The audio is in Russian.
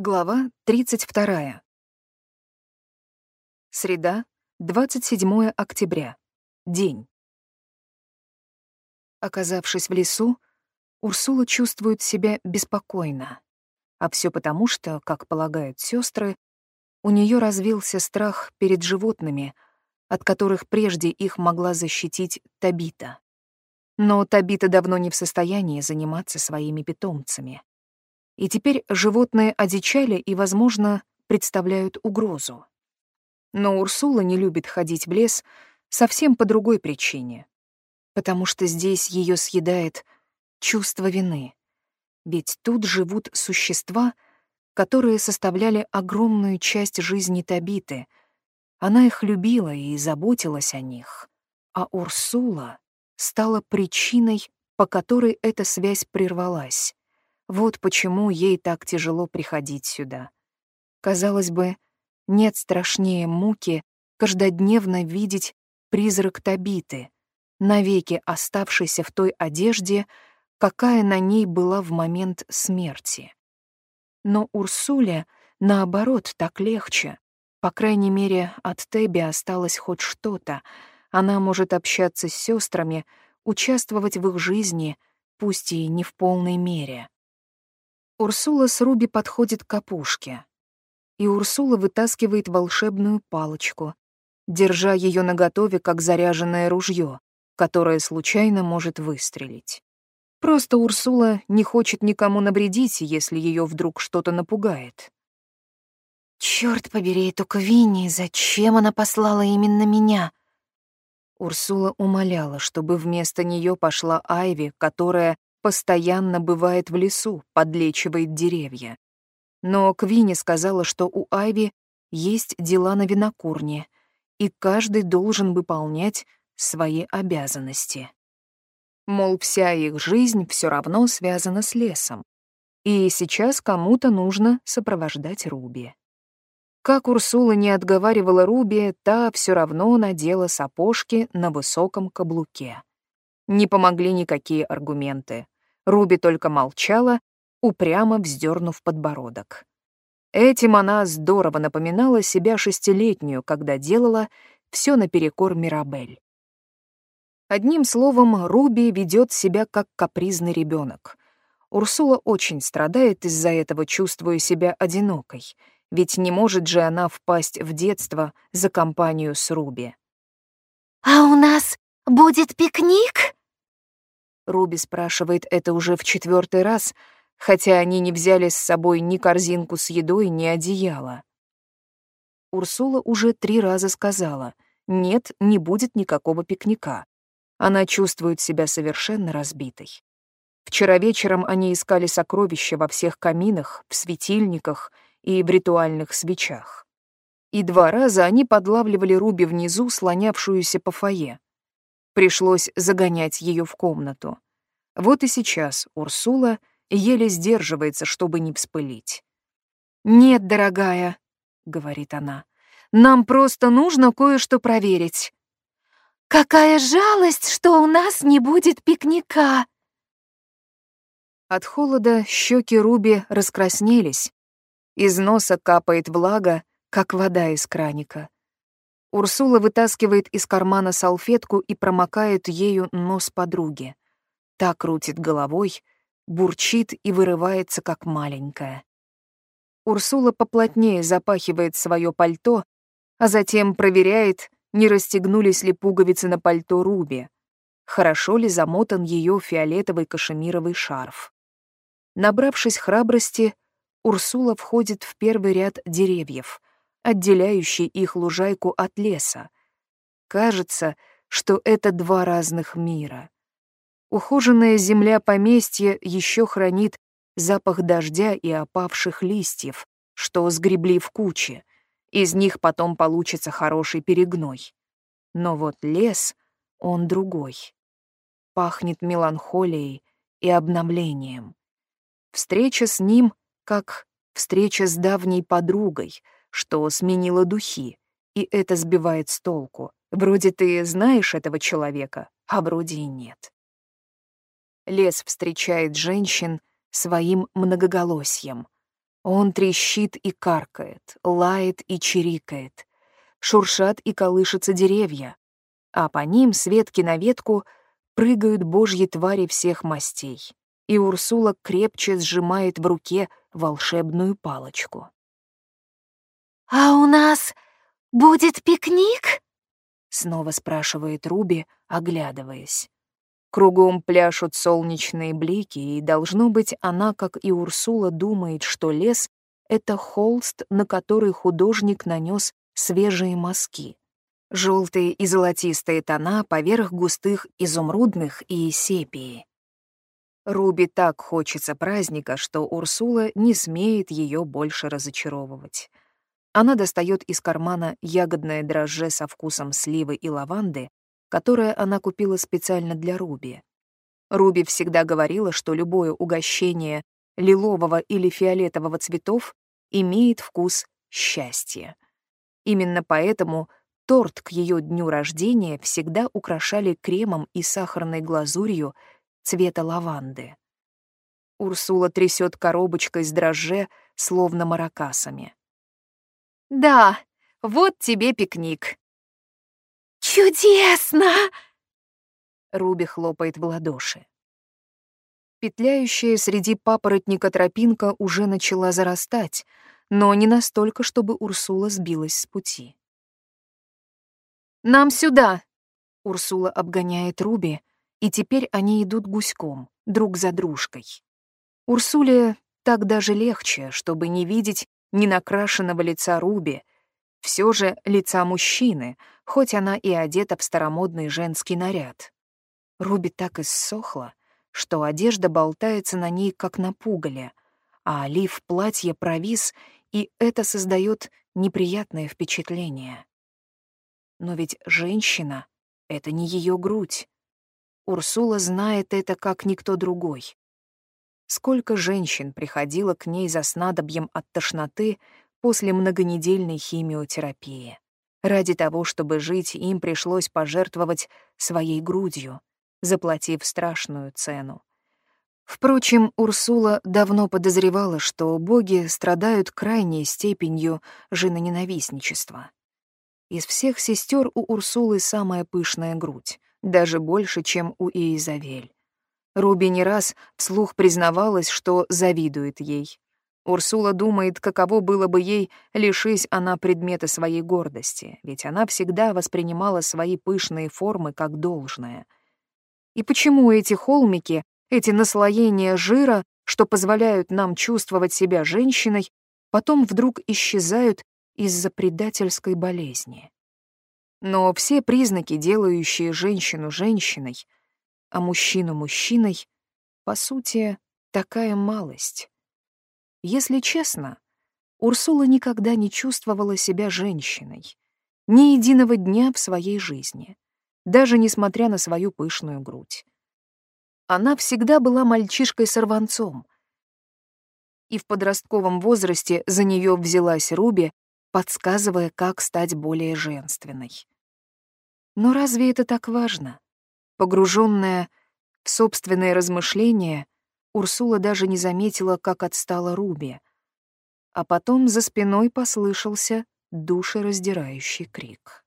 Глава 32. Среда, 27 октября. День. Оказавшись в лесу, Урсула чувствует себя беспокойно. А все потому, что, как полагают сестры, у нее развился страх перед животными, от которых прежде их могла защитить Табита. Но Табита давно не в состоянии заниматься своими питомцами и теперь животные одичали и, возможно, представляют угрозу. Но Урсула не любит ходить в лес совсем по другой причине, потому что здесь ее съедает чувство вины. Ведь тут живут существа, которые составляли огромную часть жизни Табиты. Она их любила и заботилась о них. А Урсула стала причиной, по которой эта связь прервалась. Вот почему ей так тяжело приходить сюда. Казалось бы, нет страшнее муки каждодневно видеть призрак Табиты, навеки оставшийся в той одежде, какая на ней была в момент смерти. Но Урсуле, наоборот, так легче. По крайней мере, от Теби осталось хоть что-то. Она может общаться с сестрами, участвовать в их жизни, пусть и не в полной мере. Урсула с Руби подходит к опушке, и Урсула вытаскивает волшебную палочку, держа ее наготове, как заряженное ружье, которое случайно может выстрелить. Просто Урсула не хочет никому навредить, если ее вдруг что-то напугает. Черт побери эту Квинни, зачем она послала именно меня? Урсула умоляла, чтобы вместо нее пошла Айви, которая постоянно бывает в лесу, подлечивает деревья. Но Квинни сказала, что у Айви есть дела на винокурне, и каждый должен выполнять свои обязанности. Мол, вся их жизнь все равно связана с лесом, и сейчас кому-то нужно сопровождать Руби. Как Урсула не отговаривала Руби, та все равно надела сапожки на высоком каблуке. Не помогли никакие аргументы. Руби только молчала, упрямо вздернув подбородок. Этим она здорово напоминала себя шестилетнюю, когда делала все наперекор Мирабель. Одним словом, Руби ведет себя как капризный ребенок. Урсула очень страдает из-за этого, чувствуя себя одинокой, ведь не может же она впасть в детство за компанию с Руби. «А у нас будет пикник?» Руби спрашивает это уже в четвертый раз, хотя они не взяли с собой ни корзинку с едой, ни одеяло. Урсула уже три раза сказала, нет, не будет никакого пикника. Она чувствует себя совершенно разбитой. Вчера вечером они искали сокровища во всех каминах, в светильниках и в ритуальных свечах. И два раза они подлавливали Руби внизу, слонявшуюся по фойе. Пришлось загонять ее в комнату. Вот и сейчас Урсула еле сдерживается, чтобы не вспылить. «Нет, дорогая», — говорит она, — «нам просто нужно кое-что проверить». «Какая жалость, что у нас не будет пикника!» От холода щеки Руби раскраснелись. Из носа капает влага, как вода из краника. Урсула вытаскивает из кармана салфетку и промокает ею нос подруги. Та крутит головой, бурчит и вырывается, как маленькая. Урсула поплотнее запахивает свое пальто, а затем проверяет, не расстегнулись ли пуговицы на пальто Руби, хорошо ли замотан ее фиолетовый кашемировый шарф. Набравшись храбрости, Урсула входит в первый ряд деревьев, отделяющий их лужайку от леса. Кажется, что это два разных мира. Ухоженная земля поместья еще хранит запах дождя и опавших листьев, что сгребли в куче. Из них потом получится хороший перегной. Но вот лес, он другой. Пахнет меланхолией и обновлением. Встреча с ним как встреча с давней подругой — что сменила духи, и это сбивает с толку. Вроде ты знаешь этого человека, а вроде и нет. Лес встречает женщин своим многоголосьем. Он трещит и каркает, лает и чирикает. Шуршат и колышутся деревья, а по ним с ветки на ветку прыгают божьи твари всех мастей. И Урсула крепче сжимает в руке волшебную палочку. «А у нас будет пикник?» — снова спрашивает Руби, оглядываясь. Кругом пляшут солнечные блики, и, должно быть, она, как и Урсула, думает, что лес — это холст, на который художник нанес свежие мазки. Желтые и золотистые тона поверх густых изумрудных и сепии. Руби так хочется праздника, что Урсула не смеет ее больше разочаровывать. Она достает из кармана ягодное дрожже со вкусом сливы и лаванды, которое она купила специально для Руби. Руби всегда говорила, что любое угощение лилового или фиолетового цветов имеет вкус счастья. Именно поэтому торт к ее дню рождения всегда украшали кремом и сахарной глазурью цвета лаванды. Урсула трясет коробочкой с дрожже, словно маракасами. «Да, вот тебе пикник», «Чудесно!» Руби хлопает в ладоши. Петляющая среди папоротника тропинка уже начала зарастать, но не настолько, чтобы Урсула сбилась с пути. «Нам сюда!» Урсула обгоняет Руби, и теперь они идут гуськом, друг за дружкой. Урсуле так даже легче, чтобы не видеть ненакрашенного лица Руби, все же лица мужчины, хоть она и одета в старомодный женский наряд. Руби так иссохла, что одежда болтается на ней, как на пугале, а олив платье провис, и это создает неприятное впечатление. Но ведь женщина — это не ее грудь. Урсула знает это как никто другой. Сколько женщин приходило к ней за снадобьем от тошноты после многонедельной химиотерапии. Ради того, чтобы жить, им пришлось пожертвовать своей грудью, заплатив страшную цену. Впрочем, Урсула давно подозревала, что боги страдают крайней степенью женоненавистничества. Из всех сестер у Урсулы самая пышная грудь, даже больше, чем у Иезавель. Руби не раз вслух признавалась, что завидует ей. Урсула думает, каково было бы ей, лишись она предмета своей гордости, ведь она всегда воспринимала свои пышные формы как должное. И почему эти холмики, эти наслоения жира, что позволяют нам чувствовать себя женщиной, потом вдруг исчезают из-за предательской болезни? Но все признаки, делающие женщину женщиной, а мужчину мужчиной, по сути, такая малость. Если честно, Урсула никогда не чувствовала себя женщиной. Ни единого дня в своей жизни, даже несмотря на свою пышную грудь. Она всегда была мальчишкой-сорванцом. И в подростковом возрасте за нее взялась Руби, подсказывая, как стать более женственной. Но разве это так важно? Погруженная в собственные размышления — Урсула даже не заметила, как отстала Руби. А потом за спиной послышался душераздирающий крик.